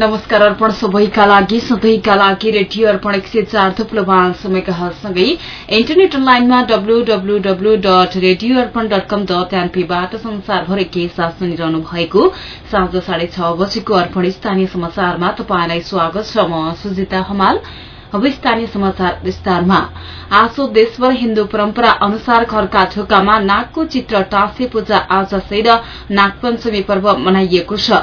नमस्कार अर्पण सबैका लागि सधैँका लागि रेडियो अर्पण एक सय चार थुप्लो समयका सँगै इन्टरनेट अनलाइनमा W W W dot radio Arpan dot com dot एनपीबाट संसारभरि के साथ सुनिरहनु भएको साँझ साढे छ बजेको अर्पण स्थानीय समाचारमा तपाईँलाई स्वागत छ म सुजिता हमाल। अब स्थानीय समाचार विस्तारमा। आजो देशभर हिन्दू परम्परा अनुसार घरका ढोकामा नागको चित्र टाँसे पूजा आज सहित नागपञ्चमी पर्व मनाइएको छ।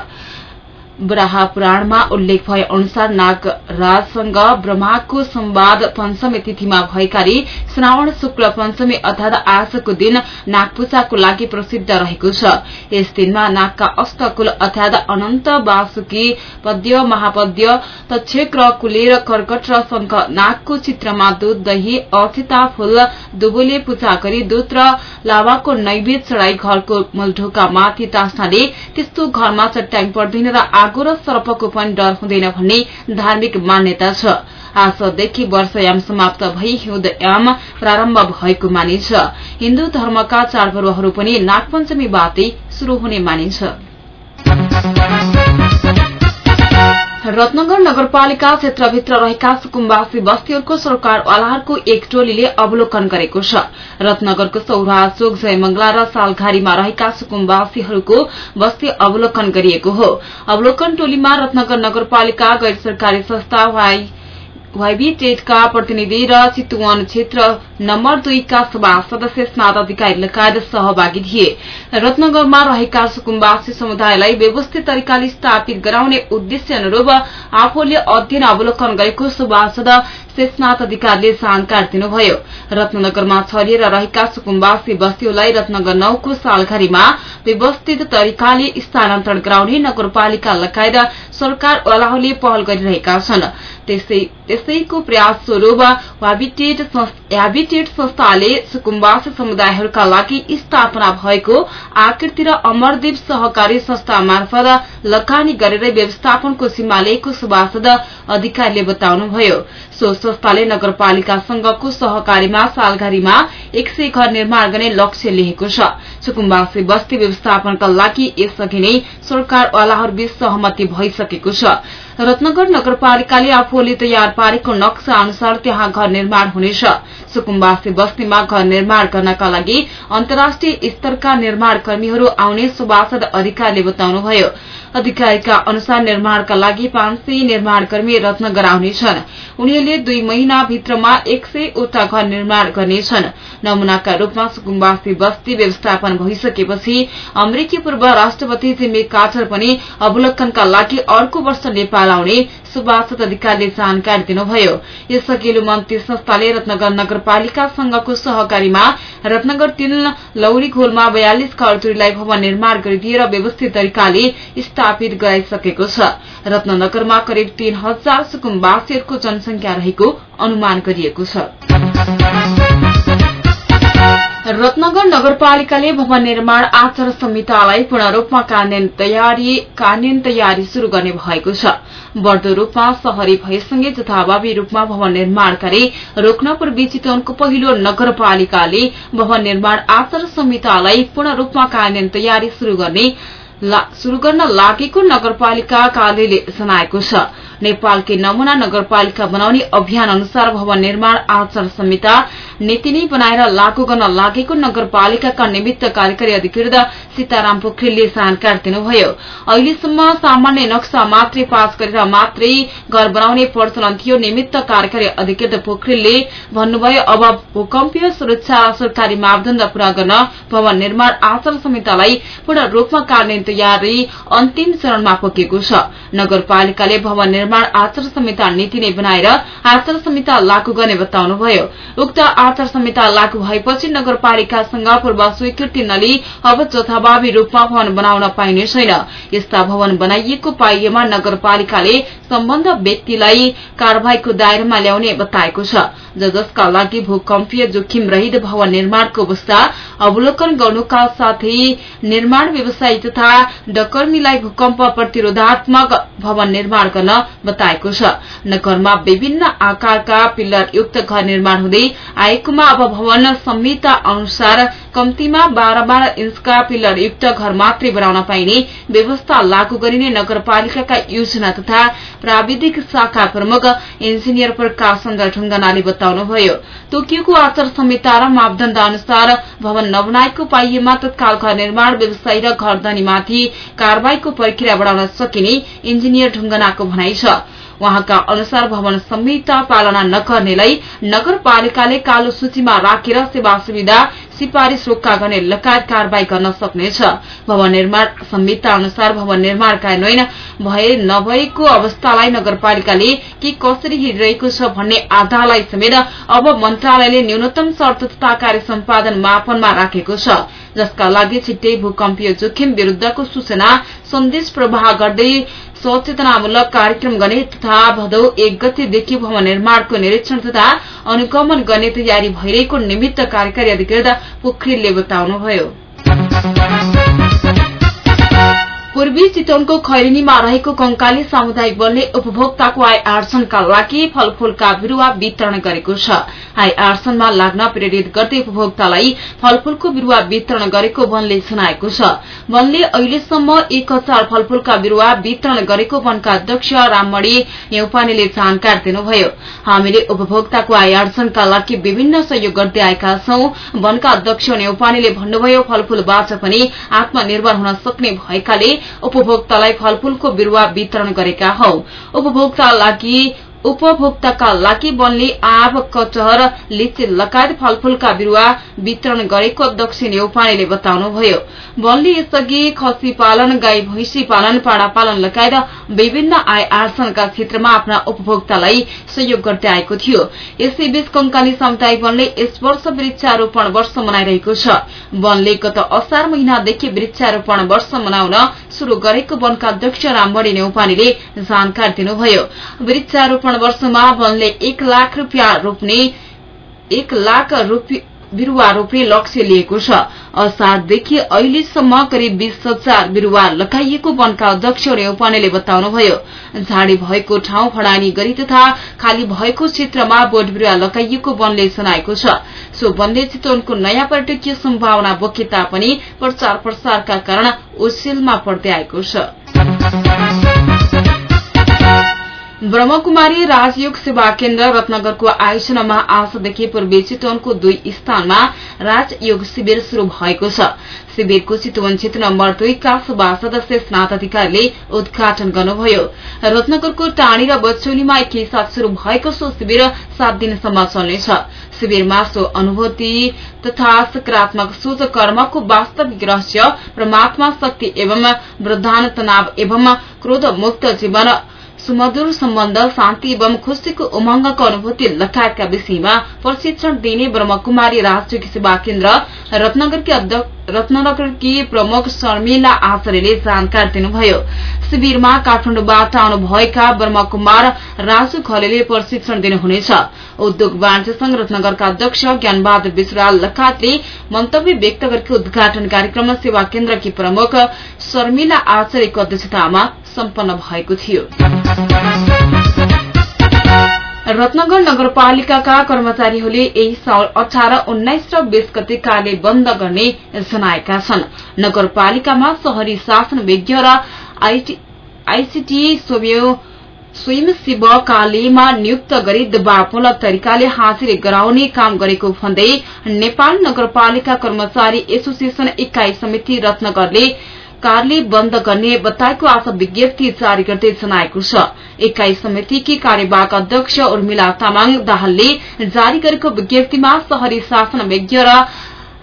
बराहा पुराणमा उल्लेख भए अनुसार नागराजसँग ब्रह्माको संवाद पञ्चमी तिथिमा भएकाले श्रावण शुक्ल पञ्चमी अर्थात आजको दिन नागपूजाको लागि प्रसिद्ध रहेको छ। यस दिनमा नागका अष्टकुल अर्थात अनन्त वासुकी पद्य महापद्य तक्षक र कुलेर कर्कट र शंख नागको चित्रमा दूध दही अर्थिता फूल दुबोले पूजा गरी दूध र लावाको नैवेद चढ़ाई घरको मूलढोका माथि टाँस्नाले त्यस्तो घरमा चट्याङ पर्दैन र आगो र सर्पको पनि डर हुँदैन भन्ने धार्मिक मान्यता छ। आजदेखि वर्षयाम समाप्त भई हिउँदयाम प्रारम्भ भएको मानिन्छ। हिन्दू धर्मका चाडपर्वहरू पनि नागपञ्चमीबाटै शुरू हुने मानिन्छ। रत्नगर नगरपालिका क्षेत्रभित्र रहेका सुकुम्बासी बस्तीहरूको सरकारवालाहरूको एक टोलीले अवलोकन गरेको छ। रत्नगरको सौरा चोक जयमंगला र सालघारीमा रहेका सुकुम्बासीहरूको बस्ती अवलोकन गरिएको हो। अवलोकन टोलीमा रत्नगर नगरपालिका गैर सरकारी संस्था वाइबी टेटका प्रतिनिधि र चितुवन क्षेत्र नम्बर दुईका सभा सदस्य स्नात अधिकारी लगायत सहभागी थिए। रत्नगरमा रहेका सुकुम्बासी समुदायलाई व्यवस्थित तरिकाले स्थापित गराउने उद्देश्य अनुरूप आफूले अध्ययन अवलोकन गरेको सभासद शेषनाथ अधिकारीले जानकारी दिनुभयो। रत्नगरमा छरिएर रहेका सुकुम्बासी बस्तीहरूलाई रत्नगर नौको सालघारीमा व्यवस्थित तरिकाले स्थानान्तरण गराउने नगरपालिका लगायत सरकारवालाहरूले पहल गरिरहेका छन्। त्यसैको प्रयास स्वरूप ह्याबिटेट संस्थाले सुकुम्बासी समुदायहरूका लागि स्थापना भएको आकृति र अमरदेव सहकारी संस्था मार्फत लगानी गरेर व्यवस्थापनको सीमा लिएको सभासद अधिकारीले बताउनुभयो। सो संस्थाले नगरपालिकासँगको सहकारीमा सालघारीमा एक सय घर निर्माण गर्ने लक्ष्य लिएको छ। सुकुम्बासी बस्ती व्यवस्थापनका लागि यसअघि नै सरकारवालाहरूबीच सहमति भइसकेको छ। रत्नगर नगरपालिकाले आफूले तयार पारेको नक्सा अनुसार त्यहाँ घर निर्माण हुनेछ। सुकुम्बासी बस्तीमा घर निर्माण गर्नका लागि अन्तर्राष्ट्रिय स्तरका निर्माण कर्मीहरू आउने सुभाषद अधिकारीले बताउनुभयो। अधिकारीका अनुसार निर्माणका लागि पाँच सय निर्माण कर्मी रत्नगर आउनेछन्। उनीहरूले दुई महिना भित्रमा एक सयवटा घर निर्माण गर्नेछन्। नमूनाका रूपमा सुकुम्बासी बस्ती व्यवस्थापन भइसकेपछि अमेरिकी पूर्व राष्ट्रपति जिम्मी कार्टर पनि अवलोकनका लागि अर्को वर्ष नेपाल आउने सुभाषद अधिकारीले जानकारी दिनुभयो। यस अघिल्लो मन्त्री संस्थाले रत्नगर नगरपालिकासँगको सहकारीमा रत्नगर तीन लौरी घोलमा बयालिस घरचुरीलाई भवन निर्माण गरिदिएर व्यवस्थित तरिकाले स्थापित गराइसकेको छ। रत्नगरमा करिब तीन हजार सुकुम्बासीहरूको जनसंख्या रहेको अनुमान गरिएको छ। रत्नगर नगरपालिकाले भवन निर्माण आचार संहितालाई पूर्ण रूपमा कार्यान्वयन तयारी शुरू गर्ने भएको छ। बढ़दो रूपमा शहरी भएसँगै जथाभावी रूपमा भवन निर्माण गरे रोक्न पूर्वी चितवनको पहिलो नगरपालिकाले भवन निर्माण आचार संहितालाई पूर्ण रूपमा कार्यान्वयन तयारी शुरू गर्न लागेको नगरपालिका कार्यालयले जनाएको छ। नेपालकै नमूना नगरपालिका बनाउने अभियान अनुसार भवन निर्माण आचार संहिता नीति नै बनाएर लागू गर्न लागेको नगरपालिकाका निमित्त कार्यकारी अधिकृत सीताराम पोखरेलले जानकारी दिनुभयो। अहिलेसम्म सामान्य नक्सा मात्रै पास गरेर मात्रै घर बनाउने प्रचलन थियो। निमित्त कार्यकारी अधिकृत पोखरेलले भन्नुभयो अब भूकम्पीय सुरक्षा सरकारी मापदण्ड पूरा गर्न भवन निर्माण आचार संहितालाई पूर्ण रूपमा कार्यान्वयन तयारी अन्तिम चरणमा पुगेको छ। नगरपालिकाले भवन निर्माण आचार संहिता नीति नै बनाएर आचार संहिता लागू गर्ने बताउनुभयो। उक्त आचार संहिता लागू भएपछि नगरपालिकासँग पूर्व स्वीकृति नलिई अब जथाभावी रूपमा भवन बनाउन पाइने छैन। यस्ता भवन बनाइएको पाइएमा नगरपालिकाले सम्बन्ध व्यक्तिलाई कार्यवाहीको दायरामा ल्याउने बताएको छ। जसका लागि भूकम्पीय जोखिम रहित भवन निर्माणको अवस्था अवलोकन गर्नुका साथै निर्माण व्यवसायी तथा डकर्मीलाई भूकम्प प्रतिरोधात्मक भवन निर्माण गर्न बताएको छ। नगरमा विभिन्न आकारका पिल्लर युक्त घर निर्माण हुँदै भएकोमा अब भवन संहिता अनुसार कम्तीमा बाह्र बाह्र इन्चका पिल्लर युक्त घर मात्रै बनाउन पाइने व्यवस्था लागू गरिने नगरपालिकाका योजना तथा प्राविधिक शाखा प्रमुख इन्जिनियर प्रकाश चन्द्र ढुङ्गनाले बताउनुभयो। तोकिएको आचार संहिता र मापदण्ड अनुसार भवन नबनाएको पाइएमा तत्काल घर निर्माण व्यवसायी र घरधनीमाथि कार्यवाहीको प्रक्रिया बढ़ाउन सकिने इन्जिनियर ढुङ्गनाको भनाइ छ। उहाँका अनुसार भवन संहिता पालना नगर्नेलाई नगरपालिकाले कालो सूचीमा राखेर सेवा सुविधा सिफारिश रोक्का गर्ने लगायत कार्यवाही गर्न सक्नेछ। भवन निर्माण संहिता अनुसार भवन निर्माण कार्यान्वयन भए नभएको अवस्थालाई नगरपालिकाले के कसरी हेरिरहेको छ भन्ने आधारलाई समेत अब मन्त्रालयले न्यूनतम शर्त तथा कार्य सम्पादन मापनमा राखेको छ। जसका लागि छिट्टै भूकम्पीय जोखिम विरूद्धको सूचना सन्देश प्रवाह गर्दै सचेतनामूलक कार्यक्रम गर्ने तथा भदौ एक गतेदेखि भवन निर्माणको निरीक्षण तथा अनुगमन गर्ने तयारी भइरहेको निमित्त कार्यकारी अधिकृत पोखरेलले बताउनुभयो पूर्वी चितवनको खैरिनीमा रहेको कंकाली सामुदायिक वनले उपभोक्ताको आय आर्जनका लागि फलफूलका बिरूवा वितरण गरेको छ। आय आर्जनमा लाग्न प्रेरित गर्दै उपभोक्तालाई फलफूलको बिरूवा वितरण गरेको वनले सुनाएको छ। वनले अहिलेसम्म एक हजार फलफूलका बिरूवा वितरण गरेको वनका अध्यक्ष राममणी नेउपानेले जानकारी दिनुभयो। हामीले उपभोक्ताको आय आर्जनका लागि विभिन्न सहयोग गर्दै आएका छौं। वनका अध्यक्ष नेउपानेले भन्नुभयो फलफूलबाट पनि आत्मनिर्भर हुन सक्ने भएकाले उपभोक्तालाई फलफूलको बिरूवा वितरण गरेका हौ। उपभोक्ताका लागि वनले आँप कचहर लिची लगायत फलफूलका बिरूवा वितरण गरेको अध्यक्ष नेउपानेले बताउनुभयो। वनले यसअघि खसी पालन गाई भैंसी पालन पाडा पालन लगायत विभिन्न आय आर्जनका क्षेत्रमा आफ्ना उपभोक्तालाई सहयोग गर्दै आएको थियो। यसैबीच कंकाली सामुदायिक वनले यस वर्ष वृक्षारोपण वर्ष मनाइरहेको छ। वनले गत असार महिनादेखि वृक्षारोपण वर्ष मनाउन शुरू गरेको वनका अध्यक्ष रामबडी नेउपानेले जानकारी दिनुभयो। वृक्षारोपण वर्षमा वनले एक लाख रूपियाँ रोप्ने एक लाख बिरूवा रोप्ने लक्ष्य लिएको छ। असारदेखि अहिलेसम्म करिब बीस हजार बिरूवा लगाइएको वनका अध्यक्ष नेउपानेले बताउनुभयो। झाडी भएको ठाउँ फडानी गरी तथा खाली भएको क्षेत्रमा बोट बिरूवा लगाइएको वनले सुनाएको छ। सो वनले चितवनको नयाँ पर्यटकीय सम्भावना बोके तापनि प्रचार प्रसारका कारण ओसेलमा पर्दै आएको छ। ब्रह्मकुमारी राजयोग सेवा केन्द्र रत्नगरको आयोजनामा आजदेखि पूर्वी चितवनको दुई स्थानमा राजयोग शिविर शुरू भएको छ। शिविरको चितवन क्षेत्र नम्बर दुईका सभा सदस्य स्नात अधिकारीले उद्घाटन गर्नुभयो। रत्नगरको टाँडी र बचौलीमा एकैसाथ शुरू भएको सो शिविर सात दिनसम्म चल्नेछ। शिविरमा सो अनुभूति तथा सकारात्मक सोच कर्मको वास्तविक रहस्य परमात्मा शक्ति एवं वृद्धान तनाव एवं क्रोध मुक्त जीवन सुमधुर सम्बन्ध शान्ति एवं खुशीको उमंगको अनुभूति लगायतका विषयमा प्रशिक्षण दिने ब्रह्मकुमारी राष्ट्रिय सेवा केन्द्र रत्नगरकी प्रमुख शर्मिला आचार्यले जानकारी दिनुभयो। शिविरमा काठमाडौँबाट आउनुभएका ब्रह्मकुमार राजु खलेले प्रशिक्षण दिनुहुनेछ। उद्योग वाणिज्य संघ रत्नगरका अध्यक्ष ज्ञानबहादुर विश्राल लगायतले मन्तव्य व्यक्त गरेको उद्घाटन कार्यक्रम सेवा केन्द्रकी प्रमुख शर्मिला आचार्यको अध्यक्षतामा सम्पन्न भएको थियो। रत्नगर नगरपालिकाका कर्मचारीहरूले यही साउल अठार उन्नाइस र बीस गते कार्य बन्द गर्ने जनाएका छन्। नगरपालिकामा शहरी शासन विज्ञ र आईसीटी स्वयंसेव कालेमा नियुक्त गरी दबावमूलक तरिकाले हाजिरी गराउने काम गरेको भन्दै नेपाल नगरपालिका कर्मचारी एसोसिएशन इकाई समिति रत्नगरले कार्य बन्द गर्ने बताएको आज विज्ञप्ति जारी गर्दै जनाएको छ। एकाई समितिकी कार्यवाहक अध्यक्ष उर्मिला तामाङ दाहालले जारी गरेको विज्ञप्तिमा शहरी शासन विज्ञ र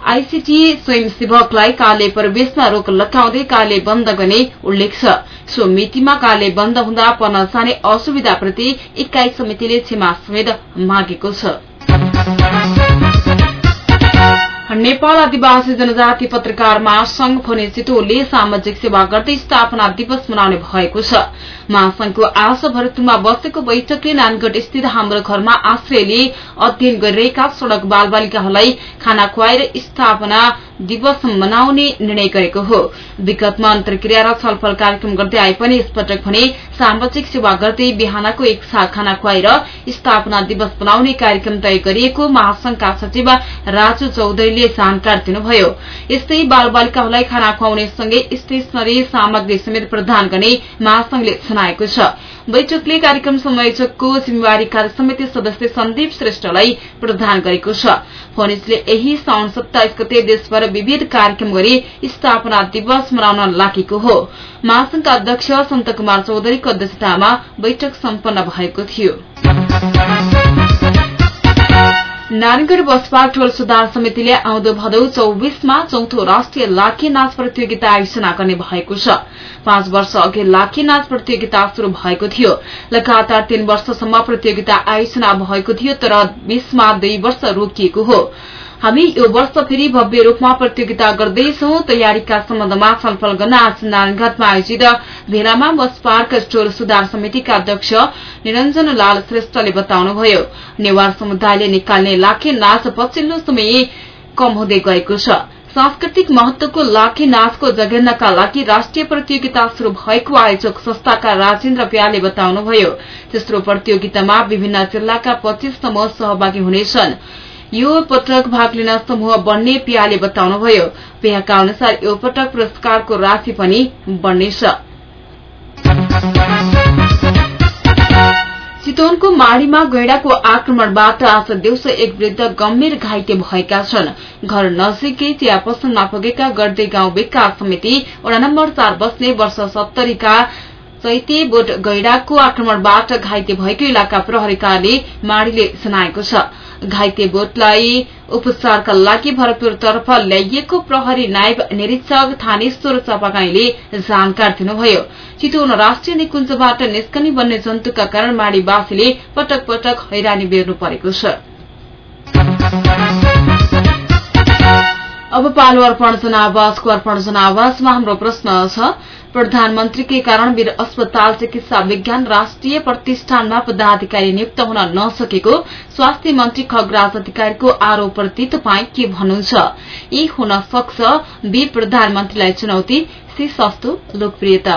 आईसीटी स्वयंसेवकलाई कार्य प्रवेशमा रोक लगाउँदै कार्य बन्द गर्ने उल्लेख छ। सो मितिमा कार्य बन्द हुँदा पर्न जाने असुविधाप्रति इकाई समितिले क्षमा समेत मागेको छ। नेपाल आदिवासी जनजाति पत्रकार महासंघ भने चितोले सामाजिक सेवा गर्दै स्थापना दिवस मनाउने भएको छ। महासंघको आज भरतपुरमा बसेको बैठकले नानगढ़ स्थित हाम्रो घरमा आश्रयले अध्ययन गरिरहेका सड़क बाल बालिकाहरूलाई खाना खुवाएर स्थापना दिवस मनाउने निर्णय गरेको हो। विगतमा अन्तर्क्रिया र छलफल कार्यक्रम गर्दै आए पनि यसपटक भने सामाजिक सेवा गर्दै बिहानको एक खाना खुवाएर स्थापना दिवस मनाउने कार्यक्रम तय गरिएको महासंघका सचिव राजु चौधरीले जानकारी दिनुभयो। यस्तै बाल बालिकाहरूलाई खाना खुवाउने सँगै स्टेशनरी सामग्री समेत प्रदान गर्ने महासंघले जनाएको छ। बैठकले कार्यक्रम संयोजकको जिम्मेवारी कार्य समिति सदस्य सन्दीप श्रेष्ठलाई प्रदान गरेको छ। फोनिसले यही साउन सत्ताइस गते देशभर विविध कार्यक्रम गरी स्थापना दिवस मनाउन लागेको हो। महासंघका अध्यक्ष सन्त कुमार चौधरीको अध्यक्षतामा बैठक सम्पन्न भएको थियो। नारायणगढ़ बसपा टोल सुधार समितिले आउँदो भदौ चौविसमा चौथो राष्ट्रिय लाखे नाच प्रतियोगिता आयोजना गर्ने भएको छ। पाँच वर्ष अघि लाखे नाच प्रतियोगिता शुरू भएको थियो। लगातार तीन वर्षसम्म प्रतियोगिता आयोजना भएको थियो तर बीचमा दुई वर्ष रोकिएको हो। हामी यो वर्ष फेरि भव्य रूपमा प्रतियोगिता गर्दैछौ। तयारीका सम्बन्धमा छलफल गर्न आज नारायणघाटमा आयोजित भेलामा बस पार्क स्टोर सुधार समितिका अध्यक्ष निरञ्जन लाल श्रेष्ठले बताउनुभयो नेवार समुदायले निकाल्ने लाखे नाच पछिल्लो समय कम हुँदै गएको छ। सांस्कृतिक महत्वको लाखे नाचको जगेर्नका लागि राष्ट्रिय प्रतियोगिता शुरू भएको आयोजक संस्थाका राजेन्द्र प्याले बताउनुभयो। तेस्रो प्रतियोगितामा विभिन्न जिल्लाका पच्चीस समूह सहभागी हुनेछन्। यो पटक भाग लिन समूह बढ्ने पियाले बताउनुभयो। पियाका अनुसार यो पटक पुरस्कारको राशि पनि बढ्नेछ चितवनको माड़ीमा गैड़ाको आक्रमणबाट आज दिउँसो एक वृद्ध गम्भीर घाइते भएका छन्। घर नजिकै चिया पसलमा पुगेका गर्दै गाउँ विकास समिति वडा नम्बर चार बस्ने वर्ष सत्तरीका चैते बोट गैड़ाको आक्रमणबाट घाइते भएको इलाका प्रहरीकाले माड़ीले जनाएको छ। घाइते बोटलाई उपचारका लागि भरतपुरतर्फ ल्याइएको प्रहरी नायब निरीक्षक थानेश्वर चपागाईले जानकारी दिनुभयो। चितवन राष्ट्रिय निकुञ्जबाट निस्कने वन्य जन्तुका कारण माड़ीवासीले पटक पटक हैरानी बेर्नु परेको छ। अब पालो अर्पण जनावासको अर्पण जनावासमा हाम्रो प्रश्न छ प्रधानमन्त्रीकै कारण वीर अस्पताल चिकित्सा विज्ञान राष्ट्रिय प्रतिष्ठानमा पदाधिकारी नियुक्त हुन नसकेको स्वास्थ्य मन्त्री खगराज अधिकारीको आरोपप्रति तपाईँ के भन्नुहुन्छ? यी हुन सक्छ बी प्रधानमन्त्रीलाई चुनौती सी सस्तो लोकप्रियता।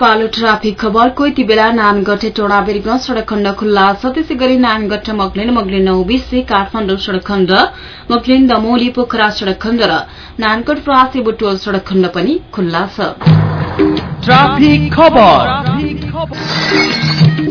पालो ट्राफिक खबरको यति बेला नानगढ टोडा बेरगंज सड़क खण्ड खुल्ला छ। त्यसै गरी नानगढ मगलिन मगलिन नौबिसे काठमाडौँ सड़क खण्ड मगलिन दमोली पोखरा सड़क खण्ड र नानगढ प्रासी बुटोल सड़क खण्ड पनि खुल्ला छ।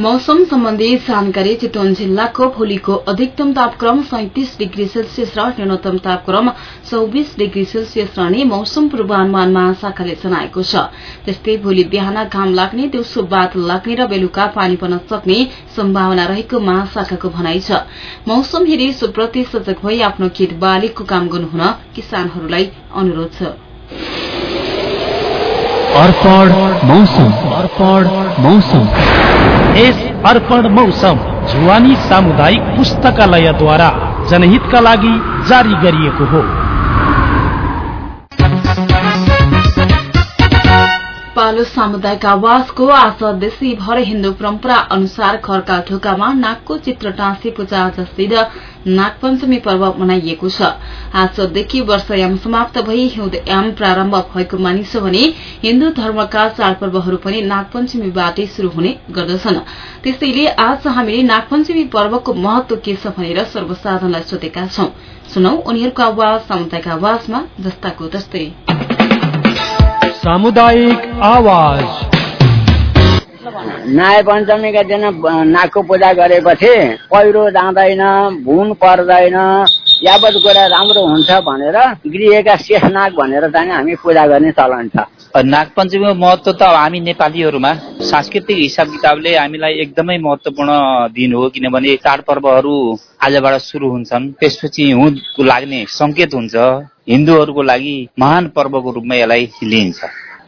मौसम सम्बन्धी जानकारी चितवन जिल्लाको भोलिको अधिकतम तापक्रम सैतिस डिग्री सेल्सियस र न्यूनतम तापक्रम चौबिस डिग्री सेल्सियस रहने मौसम पूर्वानुमान महाशाखाले जनाएको छ। त्यस्तै भोलि बिहान घाम लाग्ने दिउँसो बादल लाग्ने र बेलुका पानी पर्न सक्ने सम्भावना रहेको महाशाखाको भनाइ छ। मौसम हेरी सुप्रति सजग भई आफ्नो खेत बालीको काम गर्नुहुन किसानहरूलाई अनुरोध छ। अर्पण मौसम। अर्पण मौसम। यस अर्पण मौसम जुवानी सामुदायिक पुस्तकालयद्वारा जनहितका लागि जारी गरिएको हो। पालो सामुदायिक आवासको आज देशीभर हिन्दू परम्परा अनुसार घरका ढोकामा नागको चित्र टाँसी पूजा जस्तिर नागपञ्चमी पर्व मनाइएको छ। आजदेखि वर्षयाम समाप्त भई हिउँदयाम प्रारम्भ भएको मानिस भने हिन्दू धर्मका चाडपर्वहरू पनि नागपञ्चमीबाटै शुरू हुने गर्दछन्। त्यसैले आज हामीले नागपञ्चमी पर्वको महत्व के छ भनेर सर्वसाधारणलाई सोधेका छौं। सुनौ उनीहरूको आवाज सामुदायिक आवाजमा जस्ताको तस्तै। सामुदायिक आवाज। नाय पञ्चमीका दिन नागको पूजा गरेपछि पहिरो जाँदैन भुन पर्दैन यावत कुरा राम्रो हुन्छ भनेर गृहका शेष नाग भनेर चाहिँ हामी पूजा गर्ने चलन छ। नागपञ्चमीको महत्व त हामी नेपालीहरूमा सांस्कृतिक हिसाब किताबले हामीलाई एकदमै महत्वपूर्ण दिन हो किनभने चाडपर्वहरू आजबाट सुरु हुन्छन्। त्यसपछि हिउँदको लाग्ने संकेत हुन्छ। हिन्दूहरूको लागि महान पर्वको रूपमा यसलाई लिइन्छ।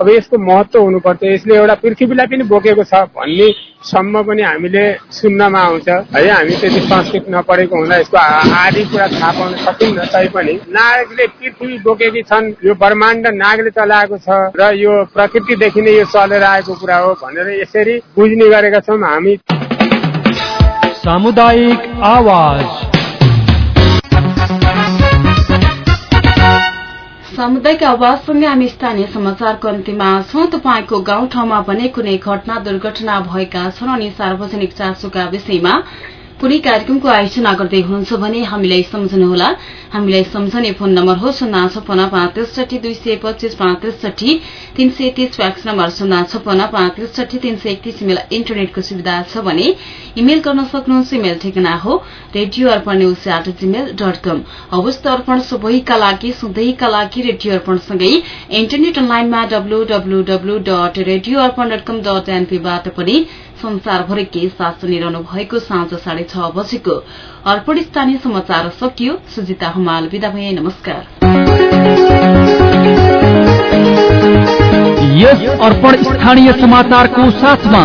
अब यसको महत्व हुनुपर्छ। यसले एउटा पृथ्वीलाई पनि बोकेको छ भन्ने सम्म पनि हामीले सुन्नमा आउँछ। है हामी त्यति संस्कृत नपढेको हुँदा यसको आदि कुरा थाहा पाउन सकिन्न तैपनि नागले पृथ्वी बोकेकी छन् यो ब्रह्माण्ड नागले चलाएको छ र यो प्रकृतिदेखि नै यो चलेर आएको कुरा हो भनेर यसरी बुझ्ने गरेका छौँ हामी। सामुदायिक आवाज। सामुदायिक आवाजसँगै हामी स्थानीय समाचारको अन्त्यमा छौं। तपाईँको गाउँठाउँमा भने कुनै घटना दुर्घटना भएका छन् अनि सार्वजनिक चासोका विषयमा कुनै कार्यक्रमको आयोजना गर्दै हुनुहुन्छ भने हामीलाई सम्झनुहोला। हामीलाई सम्झने फोन नम्बर हो शून्य छपन्न पाँच त्रिसठी दुई सय पच्चीस पाँच त्रिसठी। तीन सय तीस फ्याक्स नम्बर शून्य छपन्न पाँच त्रिसठी तीन सय एकतीस इमेल इन्टरनेटको सुविधा छ भने इमेल गर्न सक्नुहुन्छ। इमेल ठेगाना हो radio Arpan news at Gmail dot com अवस्थ Arpan सबैका लागि सधैँका लागि रेडियो अर्पणसँगै इन्टरनेट अनलाइनमा W W W dot radio Arpan dot com dot एनपीबाट पनि संसारभरि के साथ सुनिरहनु भएको साँझ साढे छ बजेको अर्पण स्थानीय समाचार सकियो। सुजिता हुमाल विदा भए नमस्कार। यस अर्पण स्थानीय समाचारको साथमा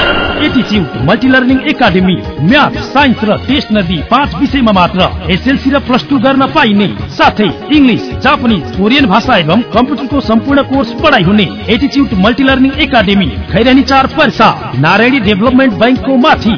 एटिच्युट multi learning academy math science र टेस्ट नदी पाँच विषयमा मात्र एसएलसी र प्लस टू गर्न पाइने। साथै इङ्ग्लिस जापानिज कोरियन भाषा एवं कम्प्युटरको सम्पूर्ण कोर्स पढाइ हुने एटिच्युट मल्टिलर्निङ एकाडेमी खैरानी चार पर्सा। नारायणी डेभलपमेन्ट ब्याङ्कको माथि